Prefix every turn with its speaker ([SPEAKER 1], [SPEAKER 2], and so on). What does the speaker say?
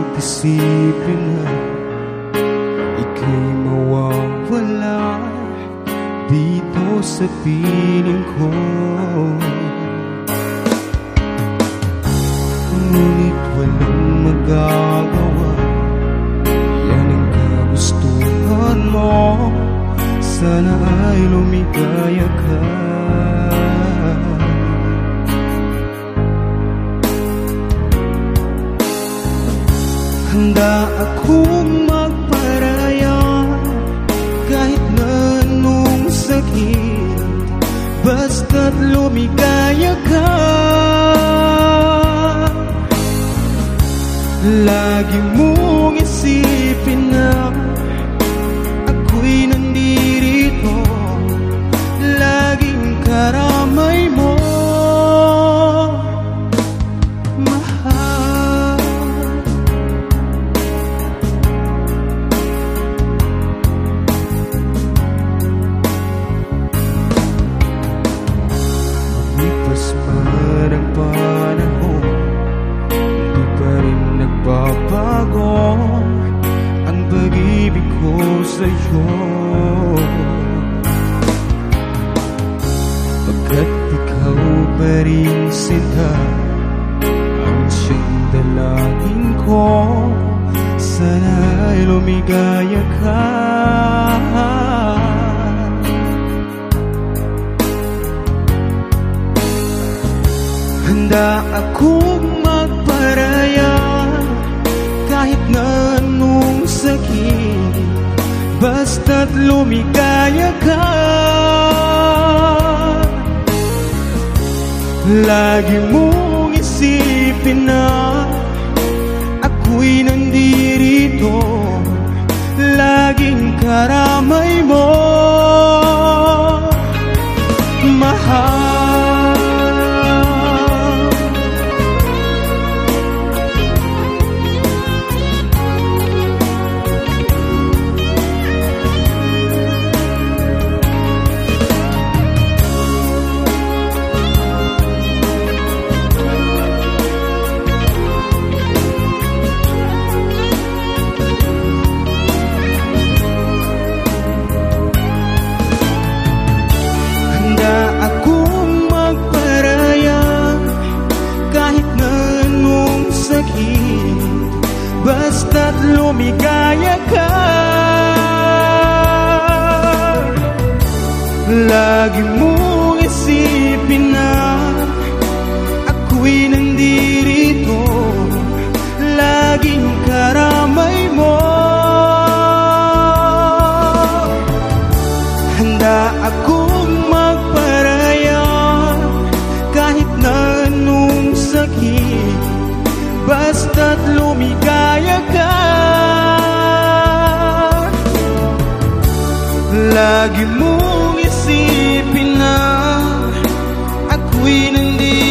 [SPEAKER 1] sakit isipin na Ika'y mawawala Dito sa piling ko. Ngunit walang magagawa Yan ang kagustuhan mo. Sana ay lumigaya ka Handa akong magparaya Kahit na sakit Basta't lumigaya ka. Lagi mong sa'yo Pagkat ikaw pa rin sila Ang siyang dalangin ko Sana ay lumigaya ka. Handa akong magparaya Kahit na anong sakit Basta't lumigaya ka. Lagi mong isipin na Ako'y nandirito Laging karamay mo Basta't lumigaya ka. Lagi mong Lagi mong isipin na Ako'y nandito.